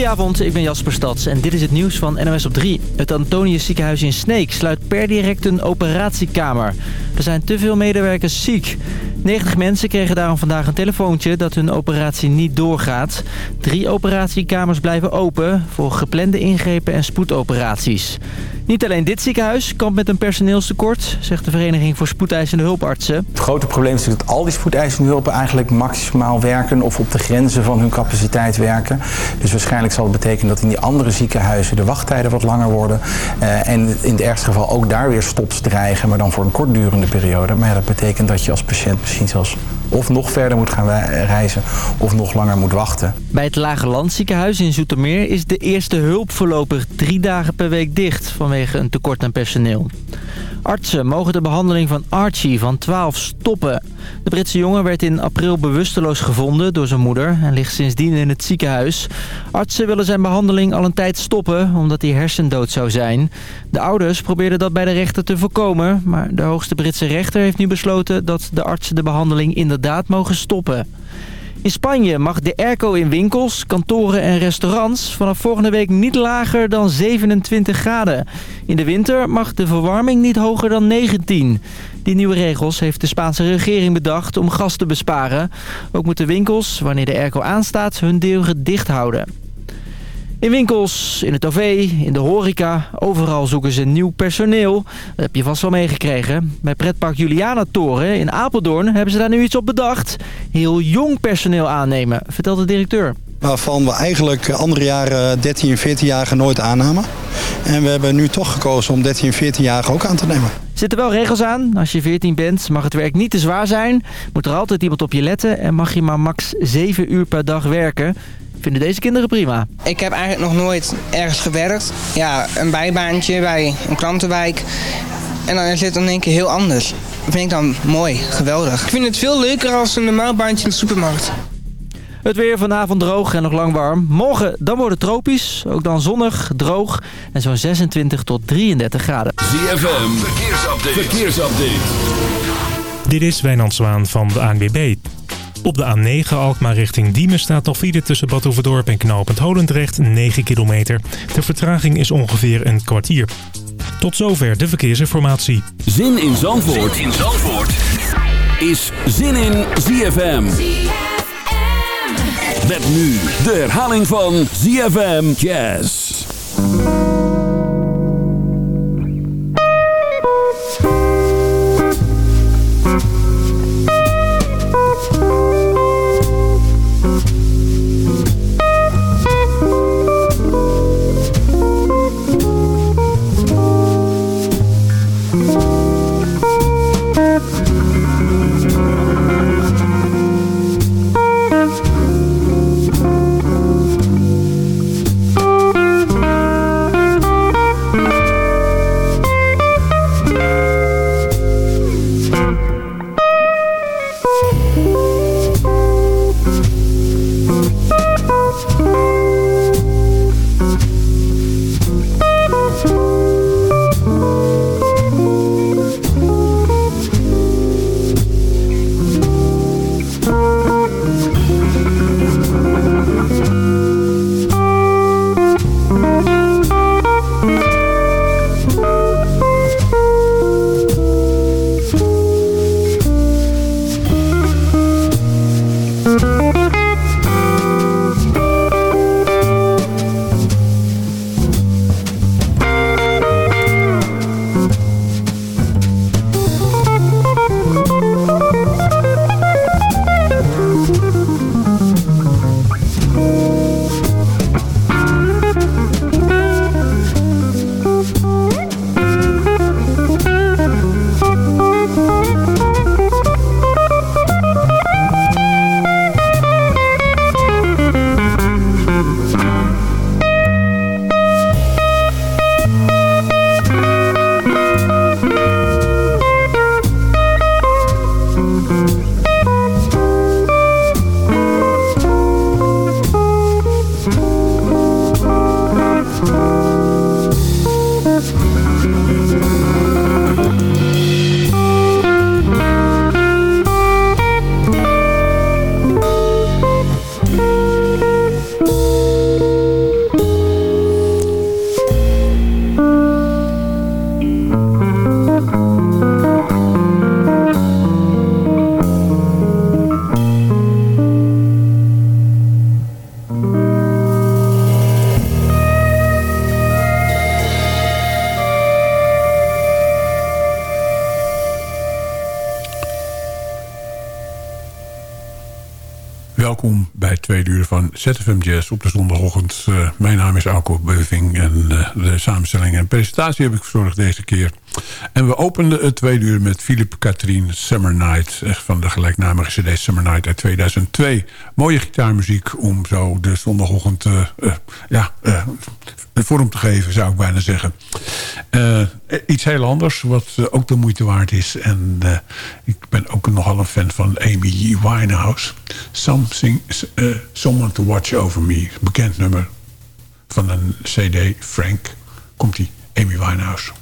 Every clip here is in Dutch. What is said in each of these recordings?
Goedenavond, ik ben Jasper Stads en dit is het nieuws van NOS op 3. Het Antonius ziekenhuis in Sneek sluit per direct een operatiekamer. Er zijn te veel medewerkers ziek. 90 mensen kregen daarom vandaag een telefoontje dat hun operatie niet doorgaat. Drie operatiekamers blijven open voor geplande ingrepen en spoedoperaties. Niet alleen dit ziekenhuis kampt met een personeelstekort, zegt de Vereniging voor Spoedeisende Hulpartsen. Het grote probleem is dat al die spoedeisende hulpen eigenlijk maximaal werken of op de grenzen van hun capaciteit werken. Dus waarschijnlijk zal het betekenen dat in die andere ziekenhuizen de wachttijden wat langer worden. Uh, en in het ergste geval ook daar weer stops dreigen, maar dan voor een kortdurende periode. Maar dat betekent dat je als patiënt misschien zelfs of nog verder moet gaan reizen of nog langer moet wachten. Bij het Lage Landziekenhuis in Zoetermeer is de eerste hulp voorlopig drie dagen per week dicht vanwege een tekort aan personeel. Artsen mogen de behandeling van Archie van 12 stoppen. De Britse jongen werd in april bewusteloos gevonden door zijn moeder en ligt sindsdien in het ziekenhuis. Artsen willen zijn behandeling al een tijd stoppen omdat hij hersendood zou zijn. De ouders probeerden dat bij de rechter te voorkomen, maar de hoogste Britse rechter heeft nu besloten dat de artsen de behandeling inderdaad mogen stoppen. In Spanje mag de airco in winkels, kantoren en restaurants vanaf volgende week niet lager dan 27 graden. In de winter mag de verwarming niet hoger dan 19. Die nieuwe regels heeft de Spaanse regering bedacht om gas te besparen. Ook moeten winkels, wanneer de airco aanstaat, hun deuren dicht houden. In winkels, in het OV, in de horeca, overal zoeken ze nieuw personeel. Dat heb je vast wel meegekregen. Bij pretpark Juliana Toren in Apeldoorn hebben ze daar nu iets op bedacht. Heel jong personeel aannemen, vertelt de directeur. Waarvan we eigenlijk andere jaren 13 en 14-jarigen nooit aannamen. En we hebben nu toch gekozen om 13 en 14-jarigen ook aan te nemen. Zitten wel regels aan. Als je 14 bent mag het werk niet te zwaar zijn. Moet er altijd iemand op je letten en mag je maar max 7 uur per dag werken vinden deze kinderen prima. Ik heb eigenlijk nog nooit ergens gewerkt. Ja, een bijbaantje bij een klantenwijk. En dan is het in één keer heel anders. Dat vind ik dan mooi, geweldig. Ik vind het veel leuker als een normaal baantje in de supermarkt. Het weer vanavond droog en nog lang warm. Morgen dan wordt het tropisch. Ook dan zonnig, droog en zo'n 26 tot 33 graden. ZFM, verkeersupdate. verkeersupdate. Dit is Wijnand Zwaan van de ANWB. Op de A9 Alkmaar richting Diemen staat nog file tussen Bad en Knopend Holendrecht 9 kilometer. De vertraging is ongeveer een kwartier. Tot zover de verkeersinformatie. Zin in Zandvoort, zin in Zandvoort. is Zin in ZFM. Met nu de herhaling van ZFM Jazz. ZFM op de zondagochtend. Uh, mijn naam is Alko Beuving en uh, de samenstelling en presentatie heb ik verzorgd deze keer. En we openden het tweede uur met Philip Katrien Summer Night. Van de gelijknamige cd Summer Night uit 2002. Mooie gitaarmuziek om zo de zondagochtend uh, ja, vorm te geven, zou ik bijna zeggen. Uh, iets heel anders, wat uh, ook de moeite waard is. En uh, ik ben ook nogal een fan van Amy Winehouse. Something, Someone to Watch Over Me. Bekend nummer van een cd, Frank. Komt die Amy Winehouse.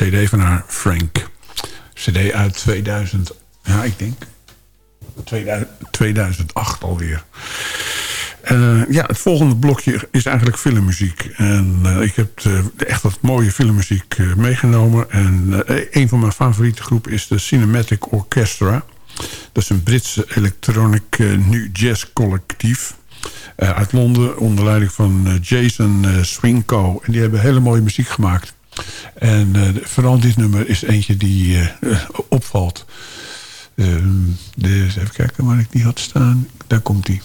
Cd van haar, Frank. Cd uit 2000, ja, ik denk 2000, 2008 alweer. Uh, ja, het volgende blokje is eigenlijk filmmuziek. En uh, ik heb uh, echt wat mooie filmmuziek meegenomen. En een van mijn favoriete groepen is de Cinematic Orchestra. Dat is een Britse electronic nu jazz collectief. uit Londen onder leiding van Jason Swinko. En die hebben hele mooie muziek gemaakt. En vooral dit nummer is eentje die opvalt. dus even kijken waar ik die had staan. Daar komt die.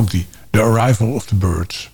komt die. The Arrival of the Birds.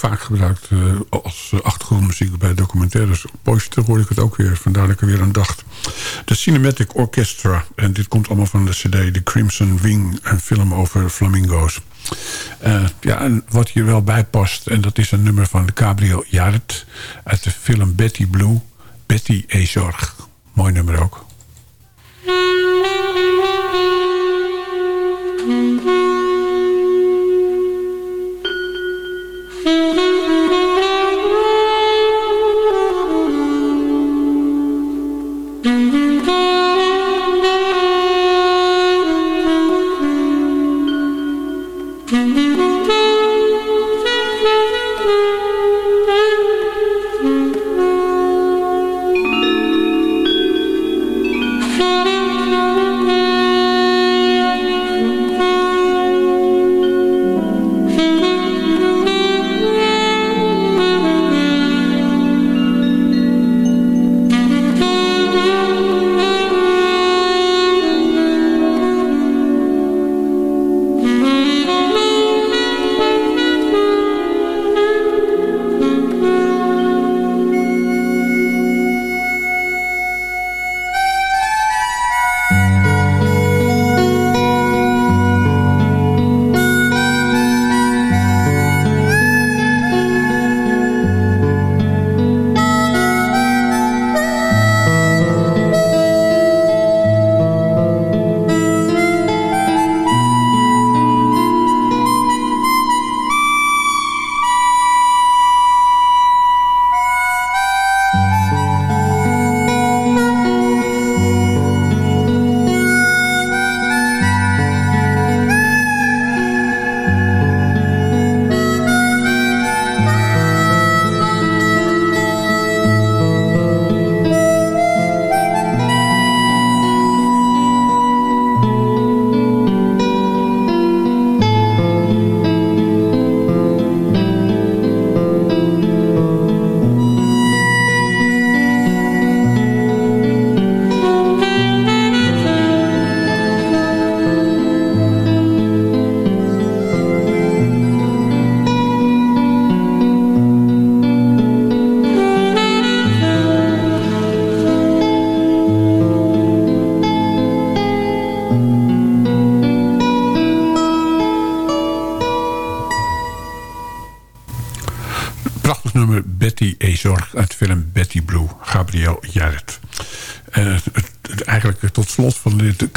Vaak gebruikt uh, als achtergrondmuziek bij documentaires. Poster hoorde ik het ook weer, vandaar dat ik er weer aan dacht. De Cinematic Orchestra, en dit komt allemaal van de cd... The Crimson Wing, een film over flamingo's. Uh, ja, en wat hier wel bij past, en dat is een nummer van Gabriel Jared... uit de film Betty Blue, Betty Ezorg. Mooi nummer ook.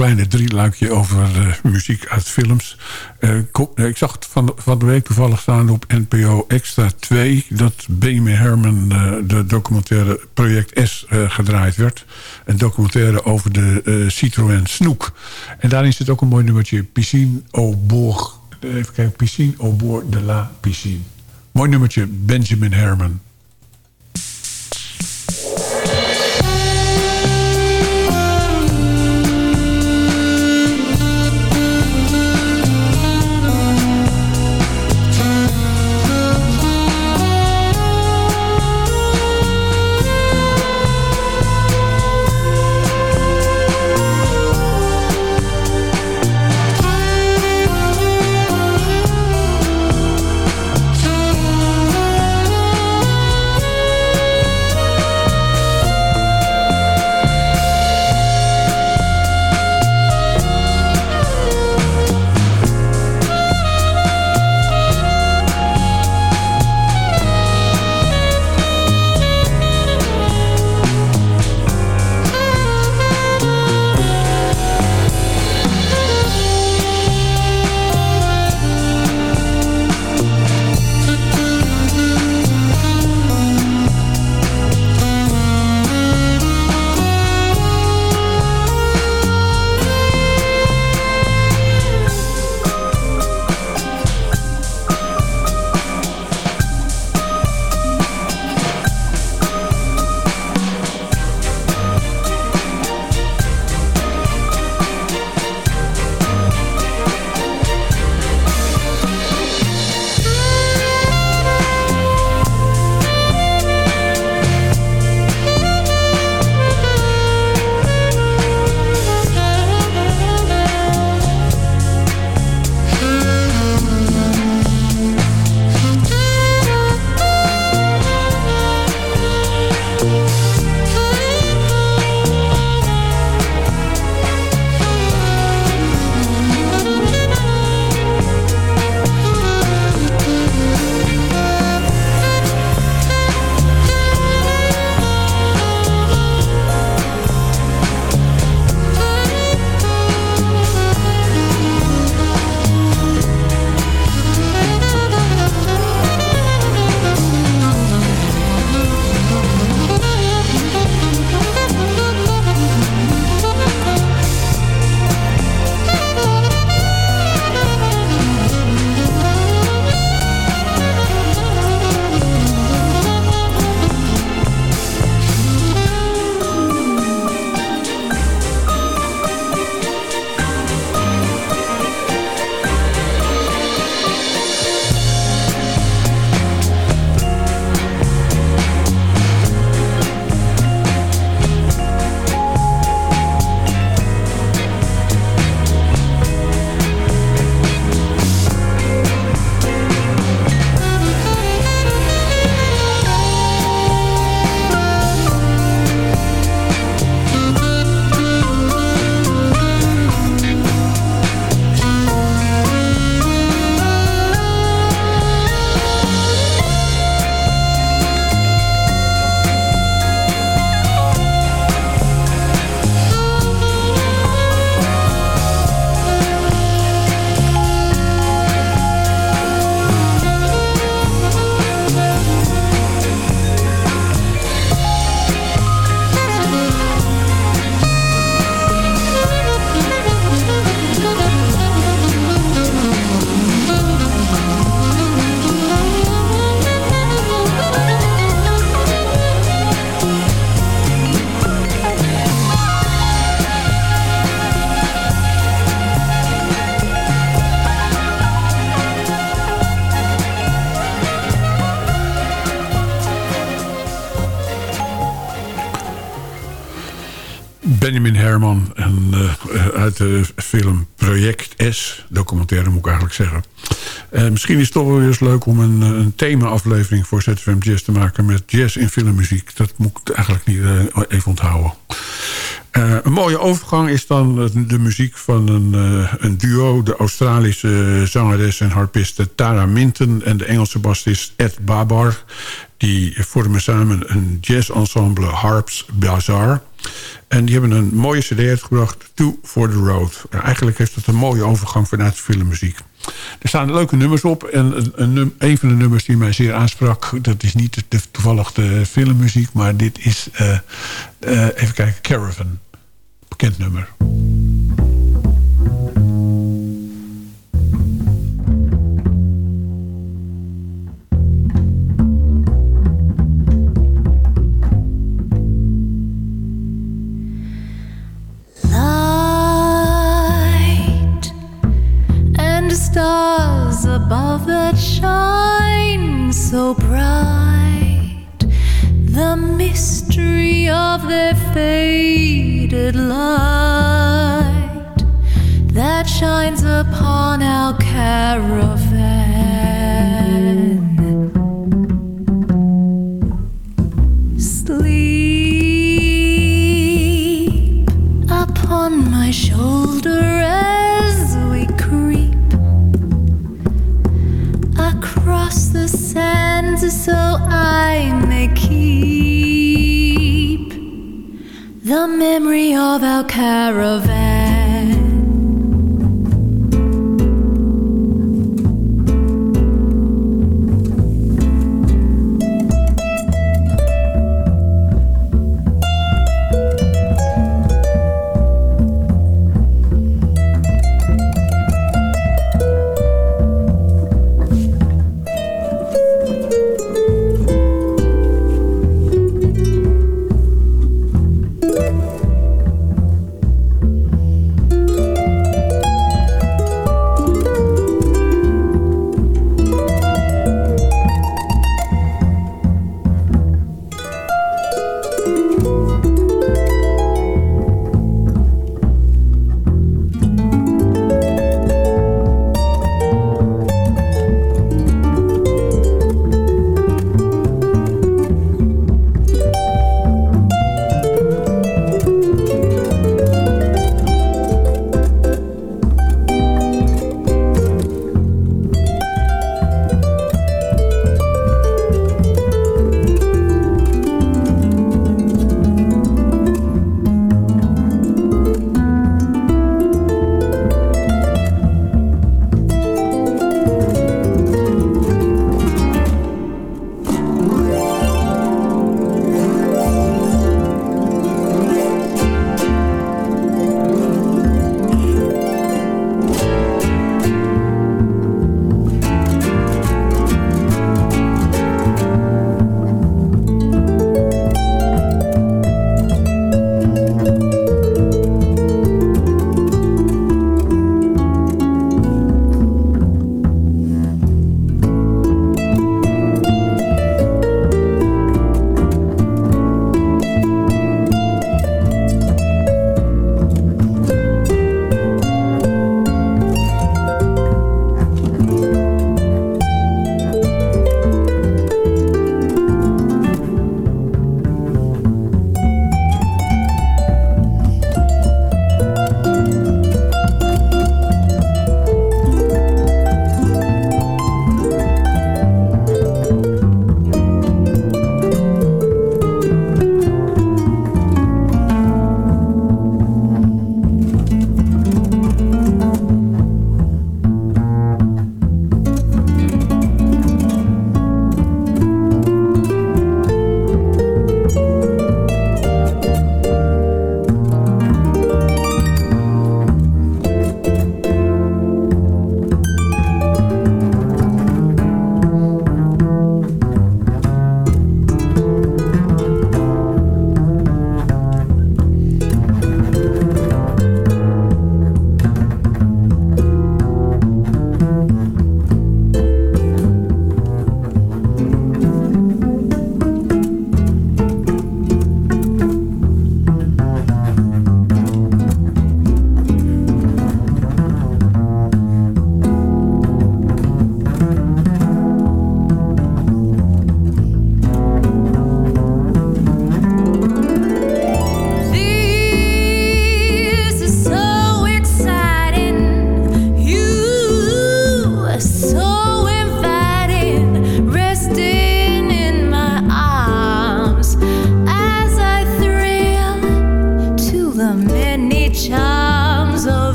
Kleine drieluikje over eh, muziek uit films. Eh, ko- ik zag van, de week toevallig staan op NPO Extra 2... dat Benjamin Herman eh, de documentaire Project S eh, gedraaid werd. Een documentaire over de eh, Citroën Snoek. En daarin zit ook een mooi nummertje Piscine au bord. Even kijken, Piscine au bord de la piscine. Mooi nummertje Benjamin Herman. Moet ik eigenlijk zeggen. Eh, misschien is het toch wel eens leuk om een, eh, een thema-aflevering voor ZFM Jazz te maken... met jazz in filmmuziek. Dat moet ik eigenlijk niet eh, even onthouden. Een mooie overgang is dan de muziek van een, een duo. De Australische zangeres en harpiste Tara Minton... en de Engelse bassist Ed Babar. Die vormen samen een jazz-ensemble Harps Bazaar. En die hebben een mooie cd uitgebracht, Two for the Road. Eigenlijk heeft het een mooie overgang vanuit filmmuziek. Er staan leuke nummers op. En een, een, een, van de nummers die mij zeer aansprak... dat is niet de, toevallig de filmmuziek... maar dit is, uh, uh, even kijken, Caravan. Bekend nummer. Stars above that shine so bright. The mystery of their faded light that shines upon our caravan. The memory of our caravan.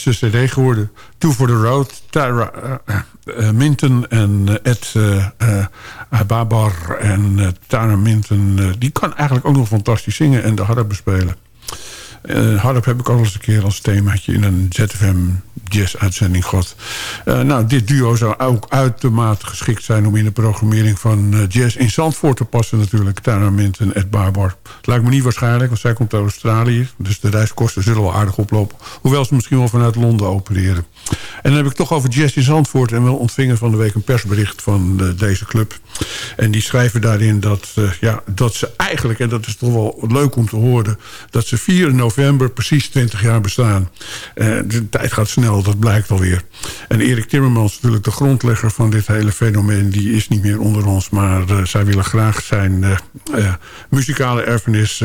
Fantastische cd geworden. Two for the Road, Tyra uh, Minton en Ed Babar en Tara Minton. die kan eigenlijk ook nog fantastisch zingen en de harp bespelen. Uh, harp heb ik al eens een keer als themaatje in een ZFM jazz-uitzending gehad. Nou, dit duo zou ook uitermate geschikt zijn... om in de programmering van uh, jazz in Zandvoort te passen natuurlijk. Tara Mint en Ed Barbar. Lijkt me niet waarschijnlijk, want zij komt uit Australië. Dus de reiskosten zullen wel aardig oplopen. Hoewel ze misschien wel vanuit Londen opereren. En dan heb ik toch over jazz in Zandvoort... en we ontvingen van de week een persbericht van deze club. En die schrijven daarin dat, ja, dat ze eigenlijk... en dat is toch wel leuk om te horen... dat ze 4 november precies 20 jaar bestaan. de tijd gaat snel dat blijkt alweer. En Erik Timmermans, natuurlijk de grondlegger van dit hele fenomeen... die is niet meer onder ons, maar uh, zij willen graag zijn uh, uh, muzikale erfenis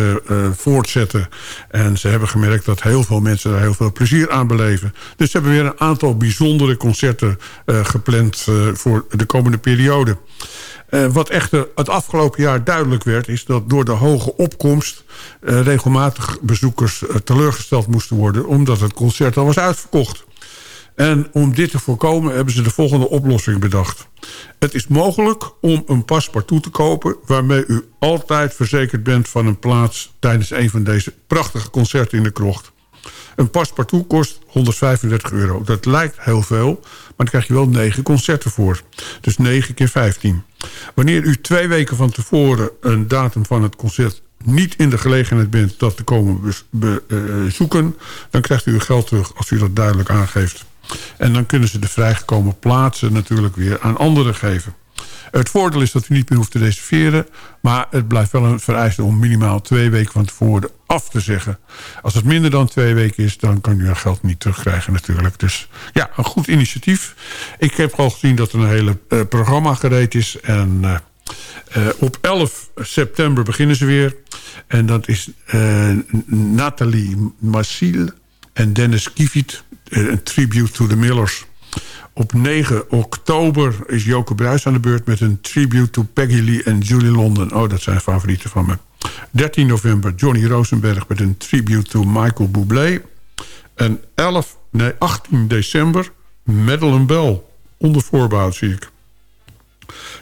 voortzetten. En ze hebben gemerkt dat heel veel mensen daar heel veel plezier aan beleven. Dus ze hebben weer een aantal bijzondere concerten gepland voor de komende periode. Wat echter het afgelopen jaar duidelijk werd... is dat door de hoge opkomst... Regelmatig bezoekers teleurgesteld moesten worden... omdat het concert al was uitverkocht. En om dit te voorkomen hebben ze de volgende oplossing bedacht. Het is mogelijk om een paspartout te kopen... waarmee u altijd verzekerd bent van een plaats... tijdens een van deze prachtige concerten in de krocht. Een paspartout kost 135 euro. Dat lijkt heel veel, maar dan krijg je wel 9 concerten voor. Dus 9 keer 15. Wanneer u twee weken van tevoren een datum van het concert niet in de gelegenheid bent dat te komen bezoeken... Uh, dan krijgt u uw geld terug als u dat duidelijk aangeeft. En dan kunnen ze de vrijgekomen plaatsen natuurlijk weer aan anderen geven. Het voordeel is dat u niet meer hoeft te reserveren... maar het blijft wel een vereiste om minimaal twee weken van tevoren af te zeggen. Als het minder dan twee weken is, dan kan u dat geld niet terugkrijgen natuurlijk. Dus ja, een goed initiatief. Ik heb al gezien dat er een hele uh, programma gereed is... en uh, uh, op 11 september beginnen ze weer. En dat is Nathalie Massiel en Dennis Kievit een tribute to the Millers. Op 9 oktober is Joke Bruis aan de beurt... met een tribute to Peggy Lee en Julie London. Oh, dat zijn favorieten van me. 13 november Johnny Rosenberg met een tribute to Michael Bublé. En 11, nee, 18 december Madeleine Bell. Onder voorbouw zie ik.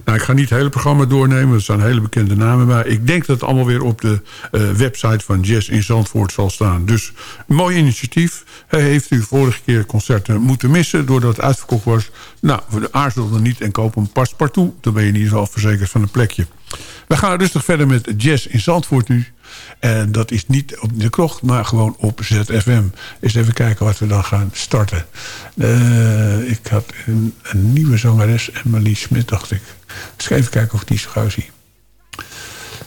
Nou, ik ga niet het hele programma doornemen. Er staan hele bekende namen bij. Ik denk dat het allemaal weer op de uh, website van Jazz in Zandvoort zal staan. Dus mooi initiatief. Hij heeft u vorige keer concerten moeten missen... doordat het uitverkocht was. Nou, aarzel dan niet en koop een paspartout. Dan ben je in ieder geval verzekerd van een plekje. We gaan rustig verder met Jazz in Zandvoort nu. En dat is niet op de krocht, maar gewoon op ZFM. Eens even kijken wat we dan gaan starten. Uh, ik had een, nieuwe zangeres, Emily Smit, dacht ik. Eens even kijken of ik die zo gauw zie.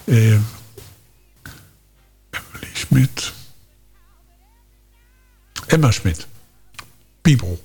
Uh, Emily Smit. Emma Smit. People.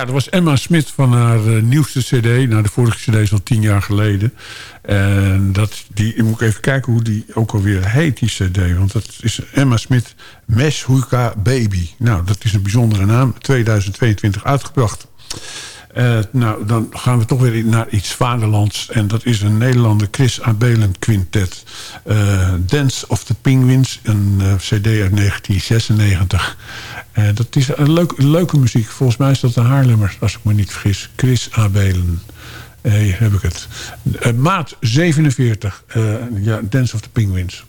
Ja, dat was Emma Smit van haar eh, nieuwste cd. Nou, de vorige cd is al tien jaar geleden. En dat, die, ik even kijken hoe die ook alweer heet, die cd. Want dat is Emma Smit Mesh Huika Baby. Nou, dat is een bijzondere naam. 2022 uitgebracht. Eh, nou, dan gaan we toch weer naar iets vaderlands. En dat is een Nederlander Chris Abelen Quintet. Eh, Dance of the Penguins, een cd uit 1996. Eh, dat is een leuk, leuke muziek. Volgens mij is dat een Haarlemmer, als ik me niet vergis. Chris Abelen. Hier heb ik het. Eh, maat 47. eh, ja, Dance of the Penguins.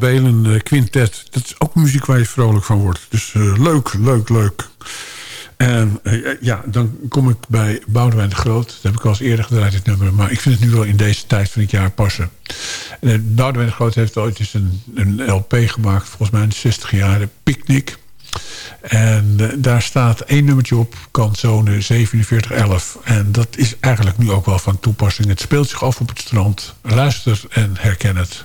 Abelen uh, Quintet. Dat is ook muziek waar je vrolijk van wordt. Dus uh, leuk, leuk, leuk. En uh, ja, dan kom ik bij Boudewijn de Groot. Dat heb ik al eens eerder gedraaid, het nummer. Maar ik vind het nu wel in deze tijd van het jaar passen. En, Boudewijn de Groot heeft ooit eens een, een LP gemaakt. Volgens mij in de 60 jaren. Picnic. En daar staat één nummertje op. Kantzone 4711. En dat is eigenlijk nu ook wel van toepassing. Het speelt zich af op het strand. Luister en herken het.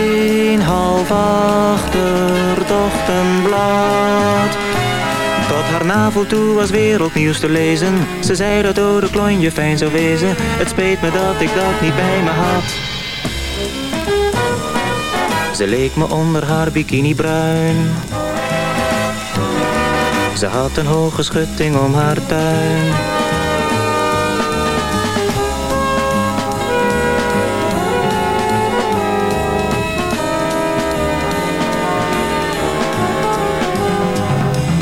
half achter het ochtendblad Tot haar navel toe was wereldnieuws te lezen Ze zei dat oude klonje fijn zou wezen Het speet me dat ik dat niet bij me had ze leek me onder haar bikini bruin. Ze had een hoge schutting om haar tuin.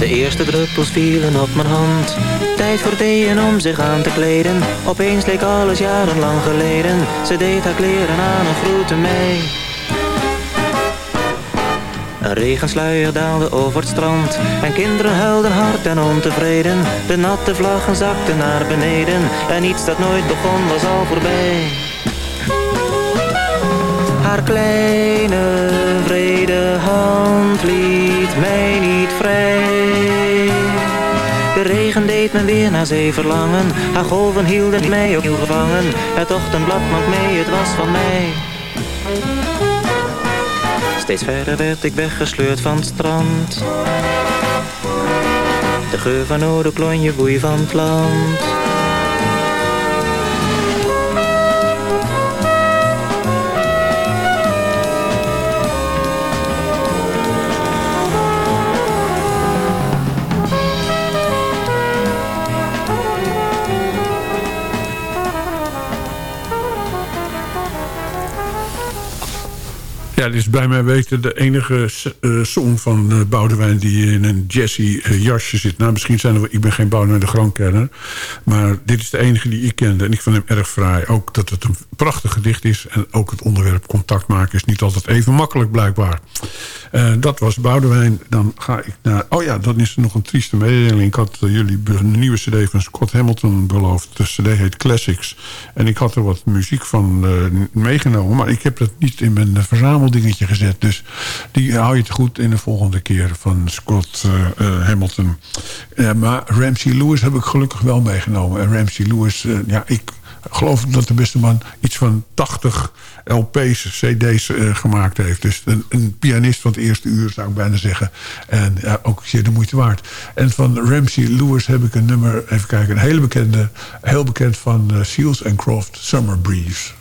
Eerste druppels vielen op mijn hand. Tijd voor thee om zich aan te kleden. Opeens leek alles jarenlang geleden. Ze deed haar kleren aan en groette mij. Een regensluier daalde over het strand En kinderen huilden hard en ontevreden De natte vlaggen zakten naar beneden En iets dat nooit begon was al voorbij Haar kleine vrede hand liet mij niet vrij De regen deed me weer naar zee verlangen Haar golven hielden mij opnieuw gevangen Het ochtendblad maakt mee, het was van mij Steeds verder werd ik weggesleurd van het strand. De geur van oude klonje boei van het land. Is bij mij weten de enige uh, song van uh, Boudewijn... die in een jazzy uh, jasje zit. Nou, misschien zijn er... Ik ben geen Boudewijn de Grootkenner. Maar dit is de enige die ik kende. En ik vind hem erg fraai. Ook dat het een prachtig gedicht is. En ook het onderwerp contact maken is niet altijd even makkelijk blijkbaar. dat was Boudewijn. Dan ga ik naar... Oh ja, dan is er nog een trieste mededeling. Ik had jullie een nieuwe cd van Scott Hamilton beloofd. De cd heet Classics. En ik had er wat muziek van meegenomen. Maar ik heb dat niet in mijn verzameling dingetje gezet. Dus die hou je het goed in de volgende keer van Scott uh, uh, Hamilton. Uh, maar Ramsey Lewis heb ik gelukkig wel meegenomen. En Ramsey Lewis, ja, ik geloof dat de beste man iets van 80 LP's, CD's eh, gemaakt heeft. Dus een, pianist van het eerste uur zou ik bijna zeggen. En ja, ook zeer de moeite waard. En van Ramsey Lewis heb ik een nummer, even kijken, een hele bekende, heel bekend van Seals and Croft, Summer Breeze.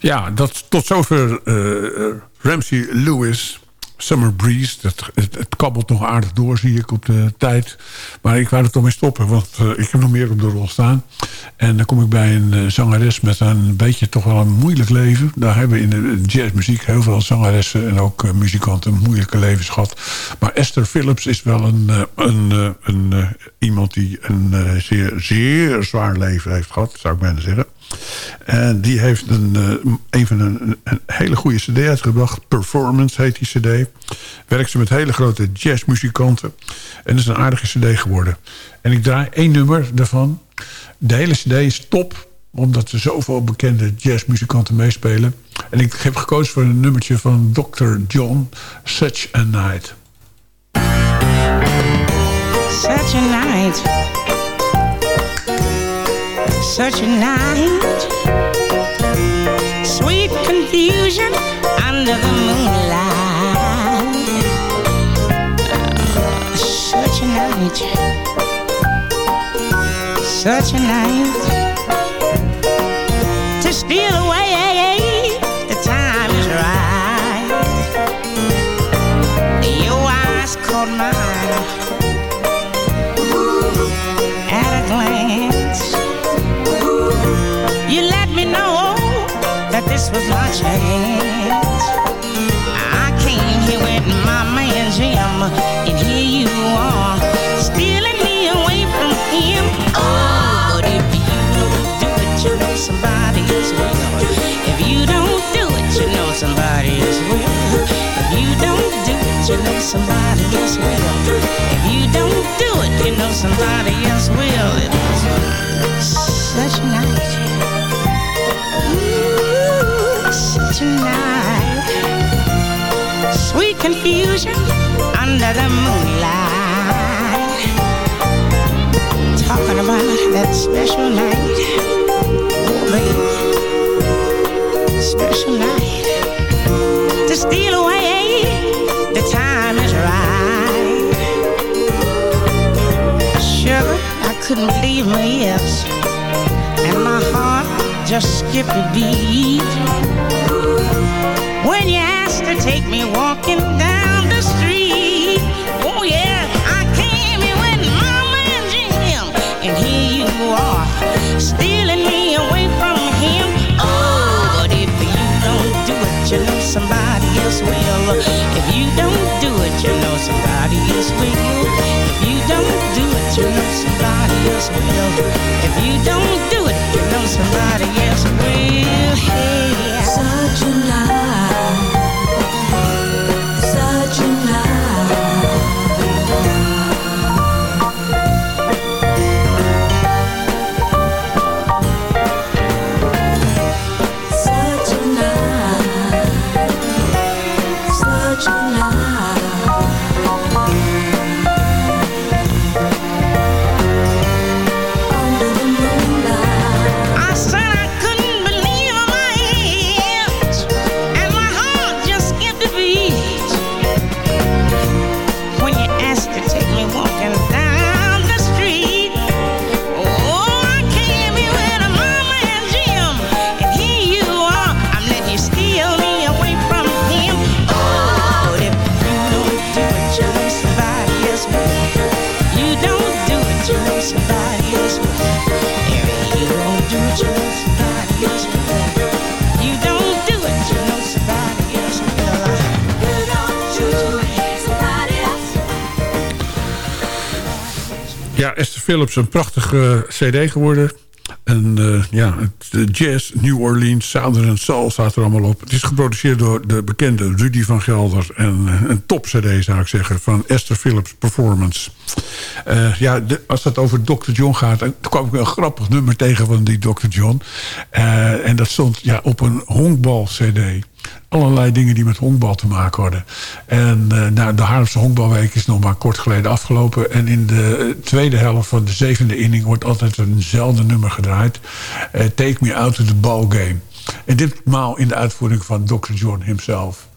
Ja, dat, tot zover uh, Ramsey Lewis, Summer Breeze. Dat, het, het, kabbelt nog aardig door, zie ik op de tijd. Maar ik wou er toch mee stoppen, want uh, ik heb nog meer op de rol staan. En dan kom ik bij een zangeres met een beetje toch wel een moeilijk leven. Daar hebben in de jazzmuziek heel veel zangeressen en ook muzikanten moeilijke levens gehad. Maar Esther Phillips is wel een, een, een iemand die een zeer, zeer zwaar leven heeft gehad, zou ik bijna zeggen. En die heeft een, een van een, een, hele goede cd uitgebracht. Performance heet die cd. Werkt ze met hele grote jazzmuzikanten. En dat is een aardige cd geworden. En ik draai één nummer daarvan. De hele cd is top. Omdat er zoveel bekende jazzmuzikanten meespelen. En ik heb gekozen voor een nummertje van Dr. John. Such a Night. Such a night such a night. Sweet confusion under the moonlight. Uh, Such a night. Such a night this was my chance. I came here with my man Jim, and here you are, stealing me away from him. Oh, but if you don't do it, you know somebody else will. If you don't do it, you know somebody else will. If you don't do it, you know somebody else will. If you don't do it, you know somebody else will. It was such a night tonight. Sweet confusion under the moonlight. Talking about that special night. Oh, baby. Special night. To steal away, the time is right. Sugar, I couldn't believe my ears. Just skip a beat. When you asked to take me walking down the street. Oh yeah, I came here with Mama and Jim. And here you are, stealing me away from him. Oh, but if you don't do it, you know somebody else will. If you don't do it, you know somebody else will. If you don't do it, you know somebody If you don't do it, you know somebody else will. Such a night, Ja, Esther Phillips, een prachtige cd geworden. En eh, ja, de jazz, New Orleans, Southern Soul staat er allemaal op. Het is geproduceerd door de bekende Rudy van Gelder. En eh, een top cd zou ik zeggen, van Esther Phillips Performance. Eh, ja, als het over Dr. John gaat, dan kwam ik een grappig nummer tegen van die Dr. John. Eh, en dat stond ja, op een honkbal cd allerlei dingen die met honkbal te maken hadden. En eh, nou, de Haarlemse honkbalweek is nog maar kort geleden afgelopen. En in de tweede helft van de zevende inning wordt altijd eenzelfde nummer gedraaid. Eh, Take me out to the ball game. En ditmaal in de uitvoering van Dr. John himself.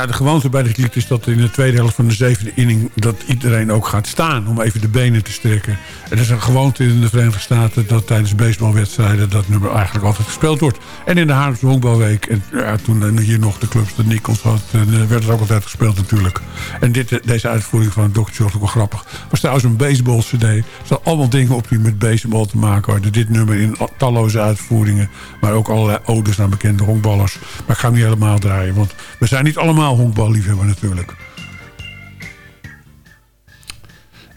Ja, de gewoonte bij dit lied is dat in de tweede helft van de zevende inning... dat iedereen ook gaat staan om even de benen te strekken. Het is een gewoonte in de Verenigde Staten... dat tijdens baseballwedstrijden dat nummer eigenlijk altijd gespeeld wordt. En in de Haarlemse Honkbalweek, en ja, toen hier nog de clubs de Nichols had... en, eh, werd het ook altijd gespeeld natuurlijk. En dit, eh, deze uitvoering van Dr. John ook wel grappig. was trouwens een baseball cd. Er staan allemaal dingen op die met baseball te maken hadden. Dit nummer in talloze uitvoeringen. Maar ook allerlei odes aan bekende honkballers. Maar ik ga hem niet helemaal draaien, want we zijn niet allemaal honkballiefhebber natuurlijk.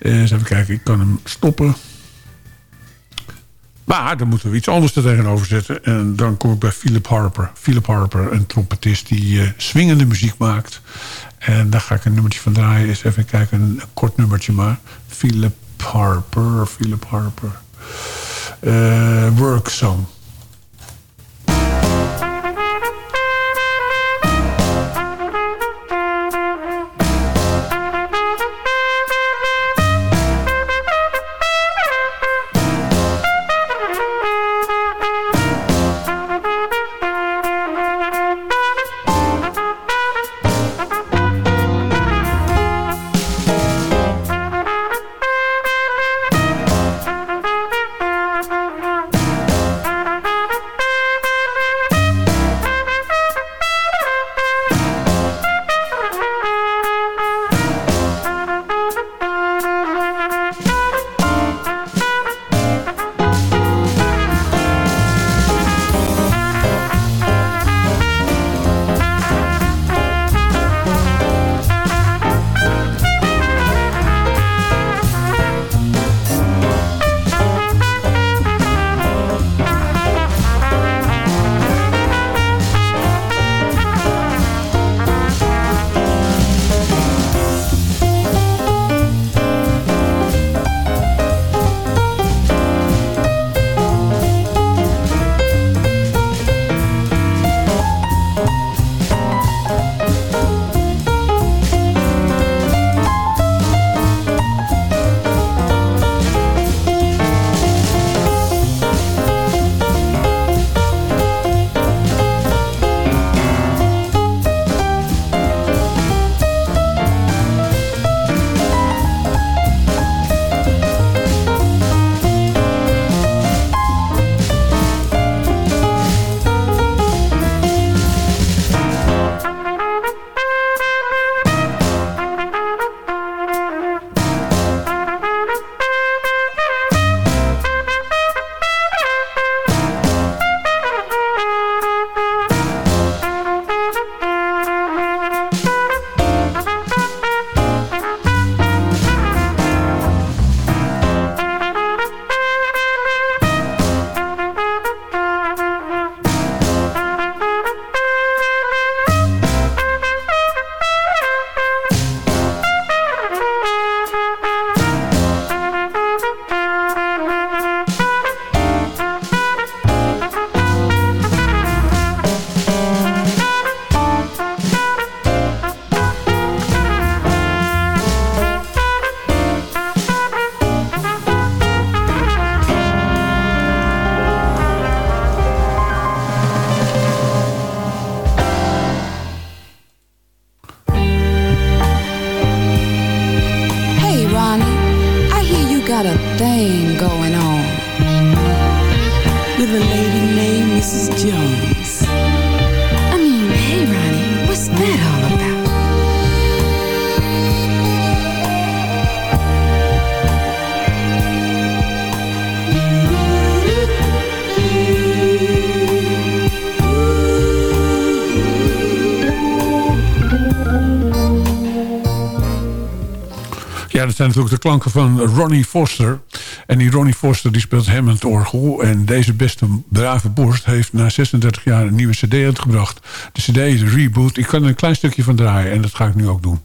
Eens even kijken, ik kan hem stoppen. Maar dan moeten we iets anders er tegenover zetten. En dan kom ik bij Philip Harper. Philip Harper, een trompetist die eh, swingende muziek maakt. En daar ga ik een nummertje van draaien. Eens even kijken, een, kort nummertje maar. Philip Harper, Philip Harper. Eh, work Song. Dat zijn natuurlijk de klanken van Ronnie Foster. En die Ronnie Foster die speelt Hammond orgel. En deze beste brave borst heeft na 36 jaar een nieuwe cd uitgebracht. De cd is Reboot. Ik kan er een klein stukje van draaien en dat ga ik nu ook doen.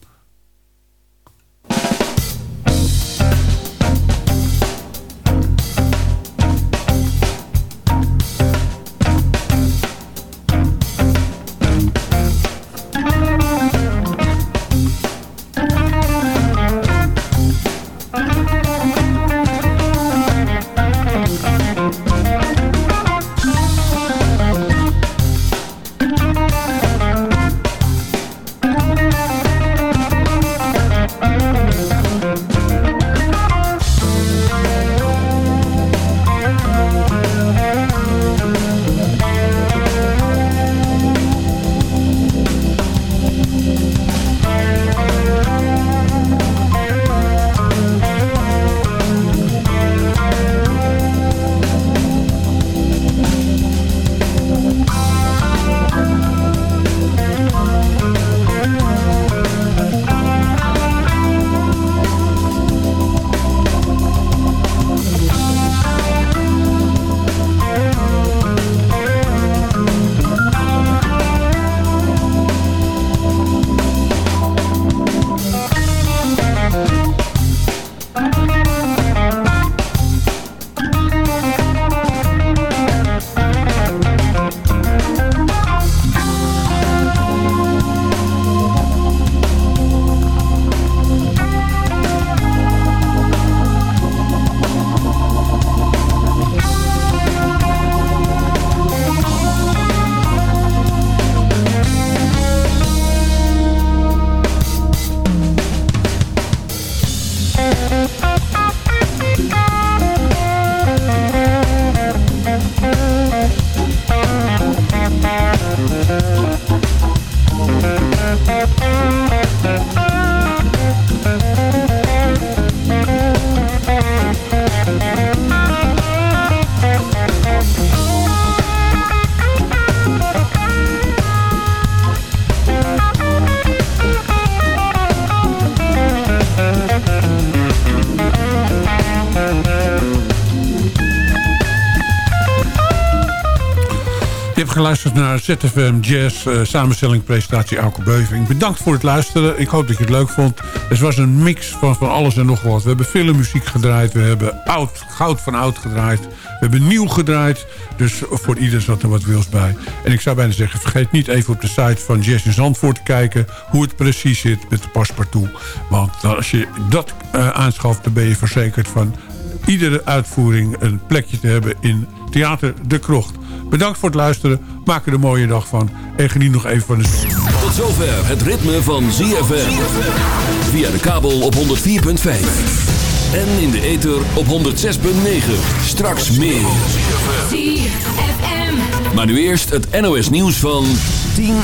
Geluisterd naar ZFM Jazz, uh, samenstelling, presentatie Auke Beuving. Bedankt voor het luisteren. Ik hoop dat je het leuk vond. Het was een mix van, van alles en nog wat. We hebben filmmuziek gedraaid. We hebben oud, goud van oud gedraaid. We hebben nieuw gedraaid. Dus voor ieder zat er wat wils bij. En ik zou bijna zeggen, vergeet niet even op de site van Jazz in Zandvoort te kijken... hoe het precies zit met de paspartout. Want als je dat uh, aanschaft, dan ben je verzekerd van iedere uitvoering een plekje te hebben in Theater De Krocht. Bedankt voor het luisteren. Maak er een mooie dag van. En geniet nog even van de zon. Tot zover het ritme van ZFM. Via de kabel op 104.5. En in de ether op 106.9. Straks meer. Maar nu eerst het NOS nieuws van 10 uur.